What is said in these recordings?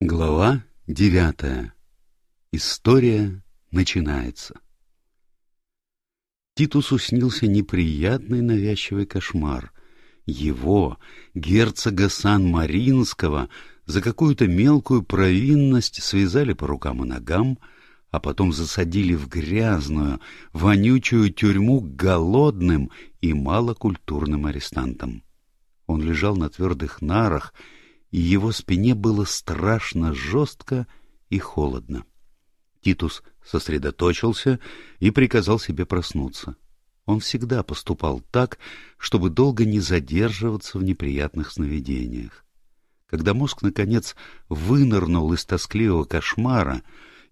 Глава девятая. История начинается. Титусу снился неприятный навязчивый кошмар. Его, герцога Сан-Маринского, за какую-то мелкую провинность связали по рукам и ногам, а потом засадили в грязную, вонючую тюрьму голодным и малокультурным арестантам. Он лежал на твердых нарах, и его спине было страшно жестко и холодно. Титус сосредоточился и приказал себе проснуться. Он всегда поступал так, чтобы долго не задерживаться в неприятных сновидениях. Когда мозг, наконец, вынырнул из тоскливого кошмара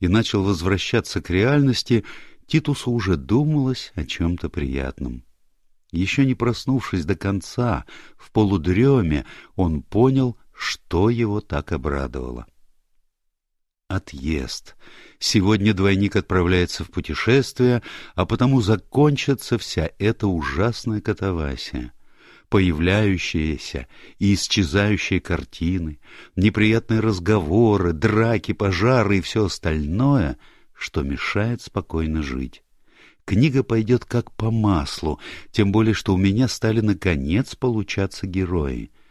и начал возвращаться к реальности, Титусу уже думалось о чем-то приятном. Еще не проснувшись до конца, в полудреме, он понял, что его так обрадовало? Отъезд. Сегодня двойник отправляется в путешествие, а потому закончится вся эта ужасная катавасия. Появляющиеся и исчезающие картины, неприятные разговоры, драки, пожары и все остальное, что мешает спокойно жить. Книга пойдет как по маслу, тем более, что у меня стали наконец получаться герои —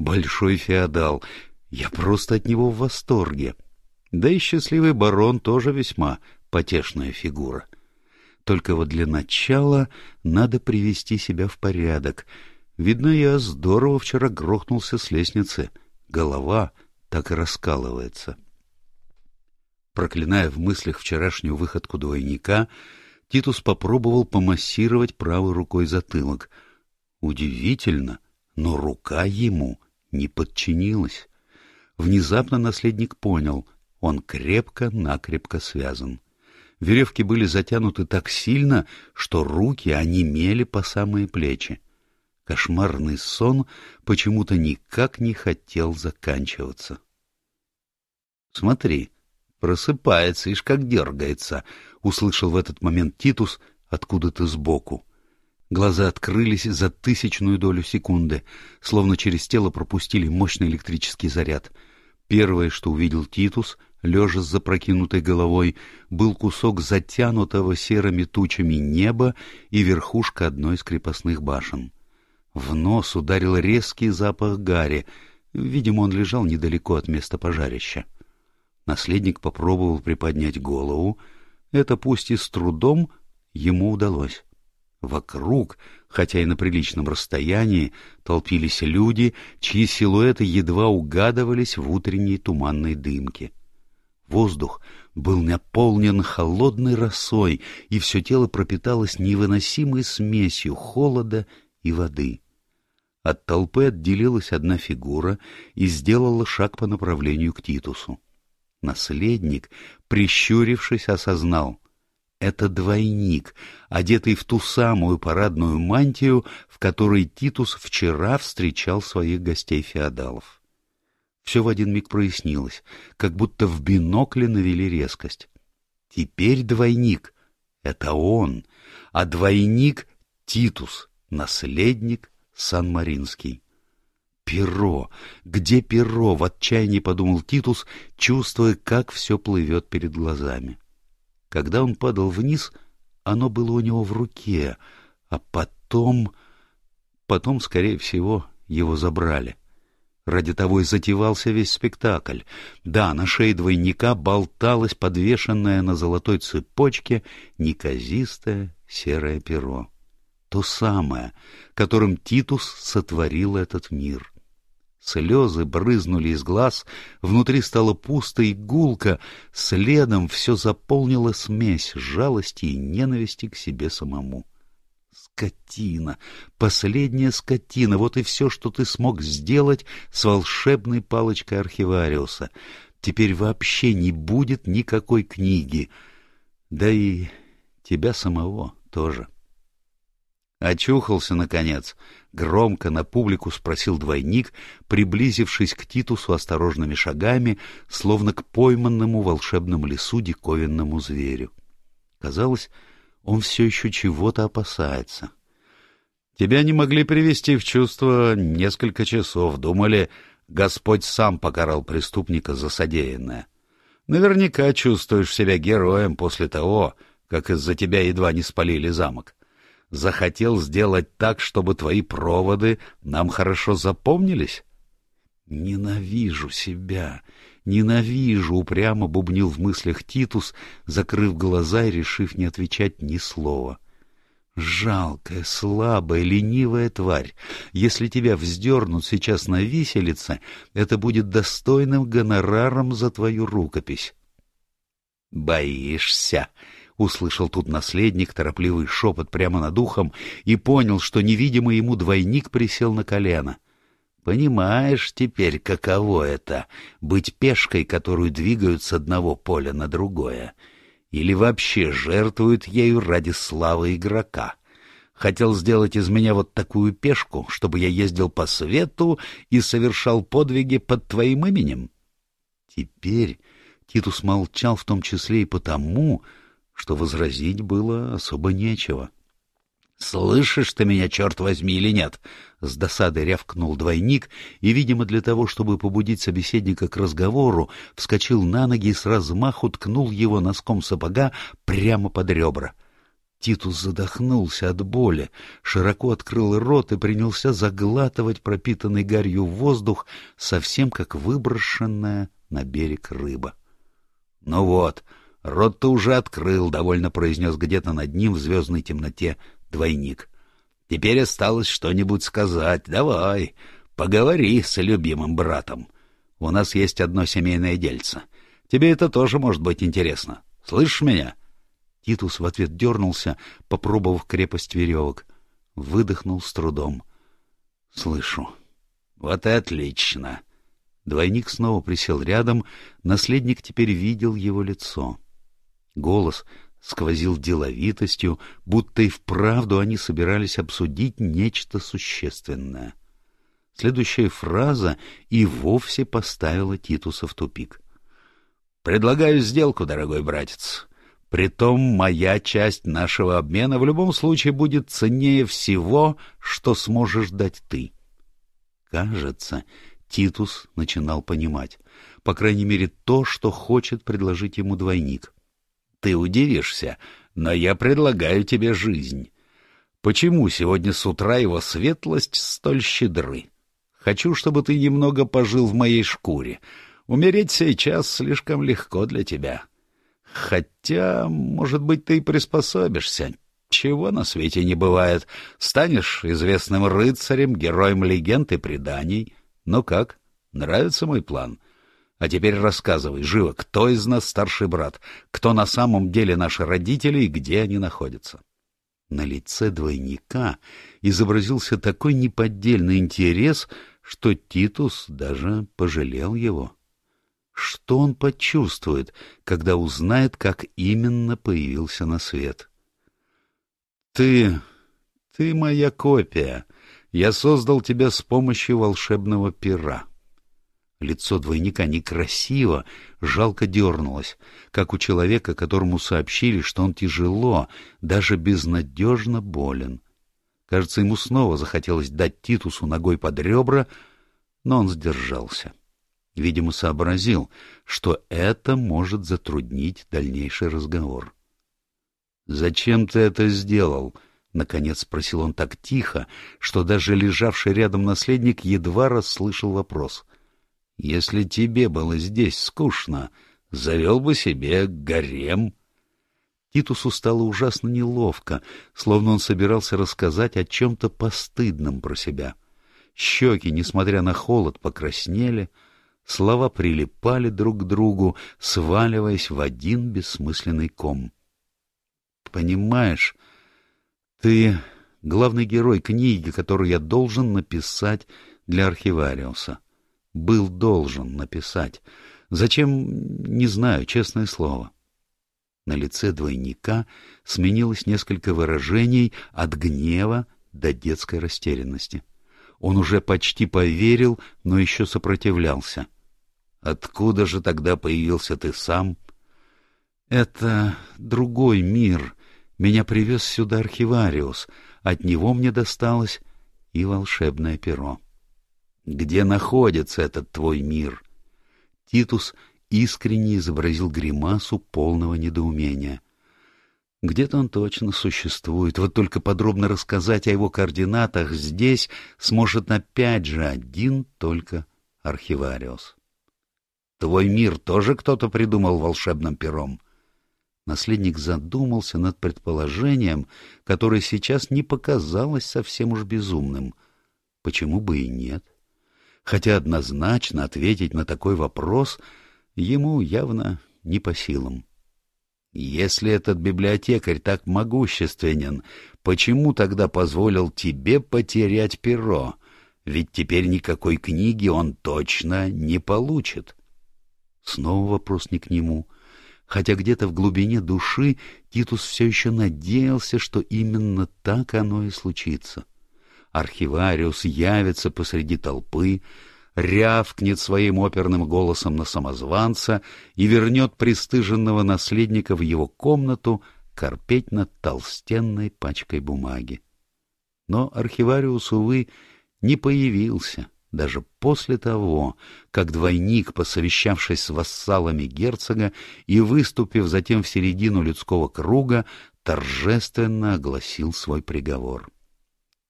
Большой феодал. Я просто от него в восторге. Да и счастливый барон тоже весьма потешная фигура. Только вот для начала надо привести себя в порядок. Видно, я здорово вчера грохнулся с лестницы. Голова так и раскалывается. Проклиная в мыслях вчерашнюю выходку двойника, Титус попробовал помассировать правой рукой затылок. Удивительно, но рука ему не подчинилась. Внезапно наследник понял, он крепко-накрепко связан. Веревки были затянуты так сильно, что руки онемели по самые плечи. Кошмарный сон почему-то никак не хотел заканчиваться. — Смотри, просыпается, ишь как дергается, — услышал в этот момент Титус откуда-то сбоку. Глаза открылись за тысячную долю секунды, словно через тело пропустили мощный электрический заряд. Первое, что увидел Титус, лежа с запрокинутой головой, был кусок затянутого серыми тучами неба и верхушка одной из крепостных башен. В нос ударил резкий запах гари. Видимо, он лежал недалеко от места пожарища. Наследник попробовал приподнять голову. Это пусть и с трудом ему удалось. Вокруг, хотя и на приличном расстоянии, толпились люди, чьи силуэты едва угадывались в утренней туманной дымке. Воздух был наполнен холодной росой, и все тело пропиталось невыносимой смесью холода и воды. От толпы отделилась одна фигура и сделала шаг по направлению к Титусу. Наследник, прищурившись, осознал — это двойник, одетый в ту самую парадную мантию, в которой Титус вчера встречал своих гостей-феодалов. Все в один миг прояснилось, как будто в бинокле навели резкость. Теперь двойник — это он, а двойник — Титус, наследник Сан-Маринский. Перо! Где перо? В отчаянии подумал Титус, чувствуя, как все плывет перед глазами. Когда он падал вниз, оно было у него в руке, а потом... Потом, скорее всего, его забрали. Ради того и затевался весь спектакль. Да, на шее двойника болталось подвешенное на золотой цепочке неказистое серое перо. То самое, которым Титус сотворил этот мир. Слезы брызнули из глаз, внутри стало пусто и гулко, следом все заполнила смесь жалости и ненависти к себе самому. Скотина, последняя скотина, вот и все, что ты смог сделать с волшебной палочкой архивариуса. Теперь вообще не будет никакой книги, да и тебя самого тоже. Очухался, наконец, Громко на публику спросил двойник, приблизившись к Титусу осторожными шагами, словно к пойманному в волшебном лесу диковинному зверю. Казалось, он все еще чего-то опасается. — Тебя не могли привести в чувство несколько часов. Думали, Господь сам покарал преступника за содеянное. Наверняка чувствуешь себя героем после того, как из-за тебя едва не спалили замок. Захотел сделать так, чтобы твои проводы нам хорошо запомнились? Ненавижу себя, ненавижу, упрямо бубнил в мыслях Титус, закрыв глаза и решив не отвечать ни слова. — Жалкая, слабая, ленивая тварь. Если тебя вздернут сейчас на виселице, это будет достойным гонораром за твою рукопись. «Боишься?» — услышал тут наследник торопливый шепот прямо над ухом и понял, что невидимый ему двойник присел на колено. «Понимаешь теперь, каково это — быть пешкой, которую двигают с одного поля на другое?» или вообще жертвуют ею ради славы игрока. Хотел сделать из меня вот такую пешку, чтобы я ездил по свету и совершал подвиги под твоим именем? Теперь Титус молчал в том числе и потому, что возразить было особо нечего. «Слышишь ты меня, черт возьми, или нет?» С досадой рявкнул двойник и, видимо, для того, чтобы побудить собеседника к разговору, вскочил на ноги и с размаху ткнул его носком сапога прямо под ребра. Титус задохнулся от боли, широко открыл рот и принялся заглатывать пропитанный гарью воздух, совсем как выброшенная на берег рыба. — Ну вот, рот-то уже открыл, — довольно произнес где-то над ним в звездной темноте двойник. Теперь осталось что-нибудь сказать. Давай, поговори с любимым братом. У нас есть одно семейное дельце. Тебе это тоже может быть интересно. Слышишь меня? Титус в ответ дернулся, попробовав крепость веревок. Выдохнул с трудом. — Слышу. — Вот и отлично. Двойник снова присел рядом, наследник теперь видел его лицо. Голос сквозил деловитостью, будто и вправду они собирались обсудить нечто существенное. Следующая фраза и вовсе поставила Титуса в тупик. «Предлагаю сделку, дорогой братец. Притом моя часть нашего обмена в любом случае будет ценнее всего, что сможешь дать ты». Кажется, Титус начинал понимать, по крайней мере, то, что хочет предложить ему двойник — ты удивишься, но я предлагаю тебе жизнь. Почему сегодня с утра его светлость столь щедры? Хочу, чтобы ты немного пожил в моей шкуре. Умереть сейчас слишком легко для тебя. Хотя, может быть, ты приспособишься. Чего на свете не бывает. Станешь известным рыцарем, героем легенд и преданий. Ну как, нравится мой план?» А теперь рассказывай, живо, кто из нас старший брат, кто на самом деле наши родители и где они находятся. На лице двойника изобразился такой неподдельный интерес, что Титус даже пожалел его. Что он почувствует, когда узнает, как именно появился на свет? «Ты... ты моя копия. Я создал тебя с помощью волшебного пера». Лицо двойника некрасиво, жалко дернулось, как у человека, которому сообщили, что он тяжело, даже безнадежно болен. Кажется, ему снова захотелось дать Титусу ногой под ребра, но он сдержался. Видимо, сообразил, что это может затруднить дальнейший разговор. «Зачем ты это сделал?» — наконец спросил он так тихо, что даже лежавший рядом наследник едва расслышал вопрос — если тебе было здесь скучно, завел бы себе гарем. Титусу стало ужасно неловко, словно он собирался рассказать о чем-то постыдном про себя. Щеки, несмотря на холод, покраснели, слова прилипали друг к другу, сваливаясь в один бессмысленный ком. «Понимаешь, ты главный герой книги, которую я должен написать для архивариуса» был должен написать. Зачем, не знаю, честное слово. На лице двойника сменилось несколько выражений от гнева до детской растерянности. Он уже почти поверил, но еще сопротивлялся. «Откуда же тогда появился ты сам?» «Это другой мир. Меня привез сюда архивариус. От него мне досталось и волшебное перо». Где находится этот твой мир? Титус искренне изобразил гримасу полного недоумения. Где-то он точно существует, вот только подробно рассказать о его координатах здесь сможет опять же один только архивариус. Твой мир тоже кто-то придумал волшебным пером? Наследник задумался над предположением, которое сейчас не показалось совсем уж безумным. Почему бы и нет? Хотя однозначно ответить на такой вопрос ему явно не по силам. Если этот библиотекарь так могущественен, почему тогда позволил тебе потерять перо? Ведь теперь никакой книги он точно не получит. Снова вопрос не к нему. Хотя где-то в глубине души Титус все еще надеялся, что именно так оно и случится. Архивариус явится посреди толпы, рявкнет своим оперным голосом на самозванца и вернет пристыженного наследника в его комнату корпеть над толстенной пачкой бумаги. Но архивариус, увы, не появился даже после того, как двойник, посовещавшись с вассалами герцога и выступив затем в середину людского круга, торжественно огласил свой приговор.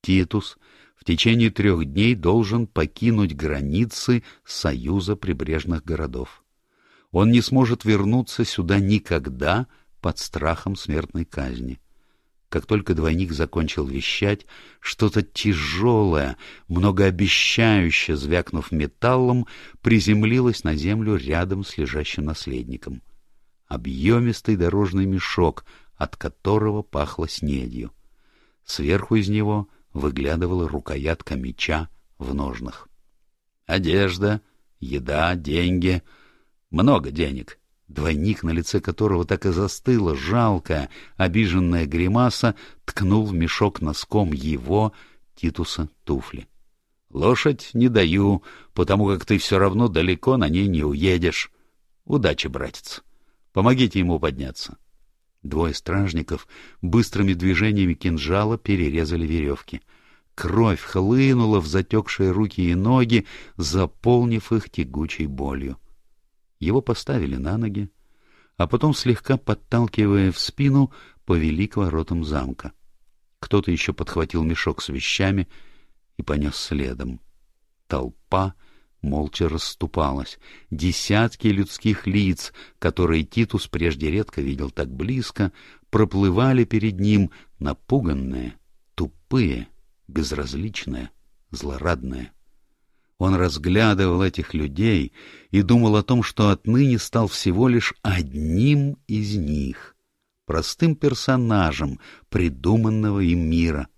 Титус в течение трех дней должен покинуть границы Союза прибрежных городов. Он не сможет вернуться сюда никогда под страхом смертной казни. Как только двойник закончил вещать, что-то тяжелое, многообещающее, звякнув металлом, приземлилось на землю рядом с лежащим наследником. Объемистый дорожный мешок, от которого пахло снедью. Сверху из него выглядывала рукоятка меча в ножнах. Одежда, еда, деньги. Много денег Двойник, на лице которого так и застыла жалкая, обиженная гримаса, ткнул в мешок носком его, Титуса, туфли. — Лошадь не даю, потому как ты все равно далеко на ней не уедешь. Удачи, братец. Помогите ему подняться. Двое стражников быстрыми движениями кинжала перерезали веревки. Кровь хлынула в затекшие руки и ноги, заполнив их тягучей болью. Его поставили на ноги, а потом, слегка подталкивая в спину, повели к воротам замка. Кто-то еще подхватил мешок с вещами и понес следом. Толпа молча расступалась. Десятки людских лиц, которые Титус прежде редко видел так близко, проплывали перед ним, напуганные, тупые, безразличные, злорадные. Он разглядывал этих людей и думал о том, что отныне стал всего лишь одним из них, простым персонажем придуманного им мира.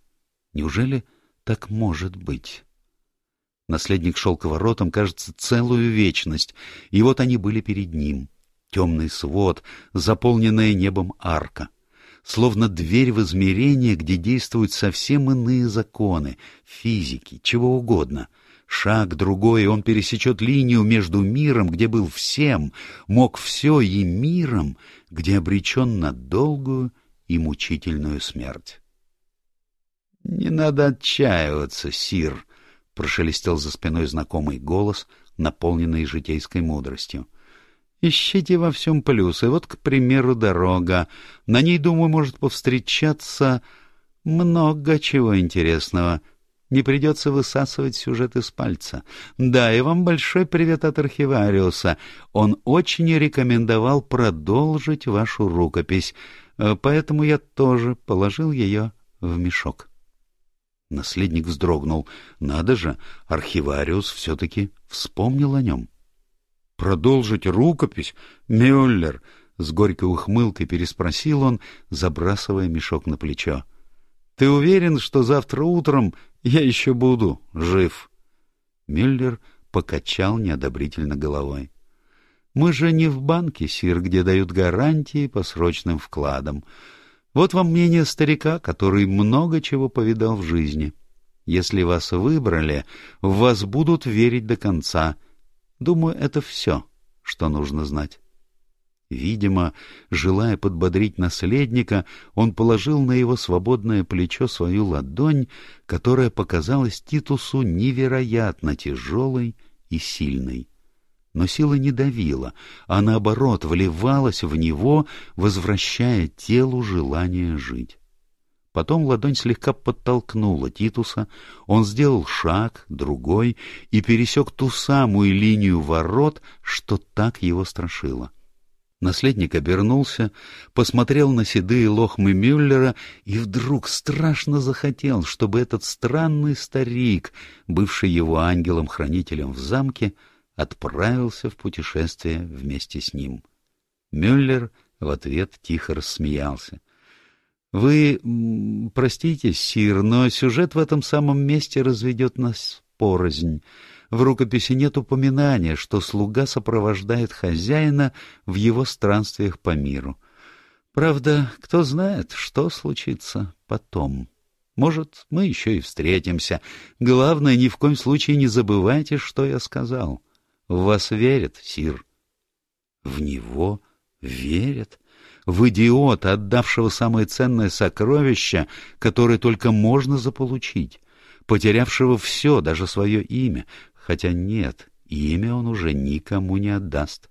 Неужели так может быть? Наследник шел к воротам, кажется, целую вечность, и вот они были перед ним. Темный свод, заполненная небом арка словно дверь в измерение, где действуют совсем иные законы, физики, чего угодно — Шаг другой, он пересечет линию между миром, где был всем, мог все, и миром, где обречен на долгую и мучительную смерть. — Не надо отчаиваться, Сир, — прошелестел за спиной знакомый голос, наполненный житейской мудростью. — Ищите во всем плюсы. Вот, к примеру, дорога. На ней, думаю, может повстречаться много чего интересного — не придется высасывать сюжет из пальца. Да, и вам большой привет от архивариуса. Он очень рекомендовал продолжить вашу рукопись, э, поэтому я тоже положил ее в мешок. Наследник вздрогнул. Надо же, архивариус все-таки вспомнил о нем. «Продолжить рукопись? Мюллер!» — с горькой ухмылкой переспросил он, забрасывая мешок на плечо. «Ты уверен, что завтра утром я еще буду жив. Мюллер покачал неодобрительно головой. Мы же не в банке, Сир, где дают гарантии по срочным вкладам. Вот вам мнение старика, который много чего повидал в жизни. Если вас выбрали, в вас будут верить до конца. Думаю, это все, что нужно знать. Видимо, желая подбодрить наследника, он положил на его свободное плечо свою ладонь, которая показалась Титусу невероятно тяжелой и сильной. Но сила не давила, а наоборот вливалась в него, возвращая телу желание жить. Потом ладонь слегка подтолкнула Титуса, он сделал шаг, другой, и пересек ту самую линию ворот, что так его страшило. — Наследник обернулся, посмотрел на седые лохмы Мюллера и вдруг страшно захотел, чтобы этот странный старик, бывший его ангелом-хранителем в замке, отправился в путешествие вместе с ним. Мюллер в ответ тихо рассмеялся. — Вы простите, Сир, но сюжет в этом самом месте разведет нас порознь. В рукописи нет упоминания, что слуга сопровождает хозяина в его странствиях по миру. Правда, кто знает, что случится потом. Может, мы еще и встретимся. Главное, ни в коем случае не забывайте, что я сказал. В вас верят, Сир. В него верят? В идиота, отдавшего самое ценное сокровище, которое только можно заполучить, потерявшего все, даже свое имя, хотя нет, имя он уже никому не отдаст.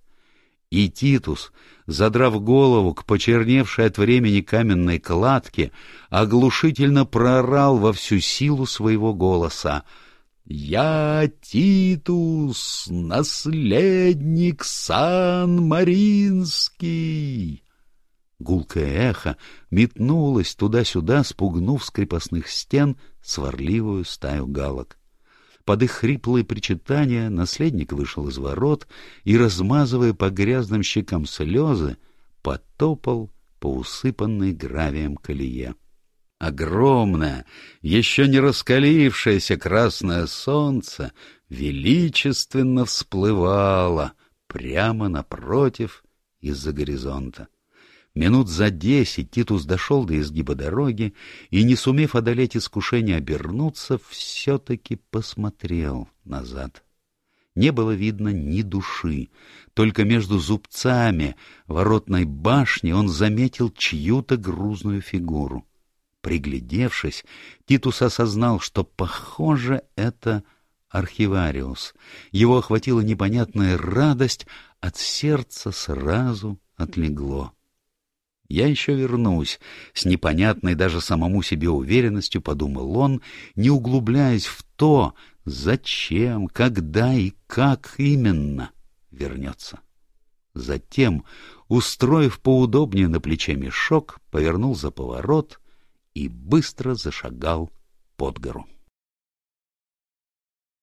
И Титус, задрав голову к почерневшей от времени каменной кладке, оглушительно проорал во всю силу своего голоса «Я Титус, наследник Сан-Маринский!» Гулкое эхо метнулось туда-сюда, спугнув с крепостных стен сварливую стаю галок. Под их хриплые причитания наследник вышел из ворот и, размазывая по грязным щекам слезы, потопал по усыпанной гравием колее. Огромное, еще не раскалившееся красное солнце величественно всплывало прямо напротив из-за горизонта. Минут за десять Титус дошел до изгиба дороги и, не сумев одолеть искушение обернуться, все-таки посмотрел назад. Не было видно ни души, только между зубцами воротной башни он заметил чью-то грузную фигуру. Приглядевшись, Титус осознал, что, похоже, это архивариус. Его охватила непонятная радость, от сердца сразу отлегло. Я еще вернусь, с непонятной даже самому себе уверенностью подумал он, не углубляясь в то, зачем, когда и как именно вернется. Затем, устроив поудобнее на плече мешок, повернул за поворот и быстро зашагал под гору.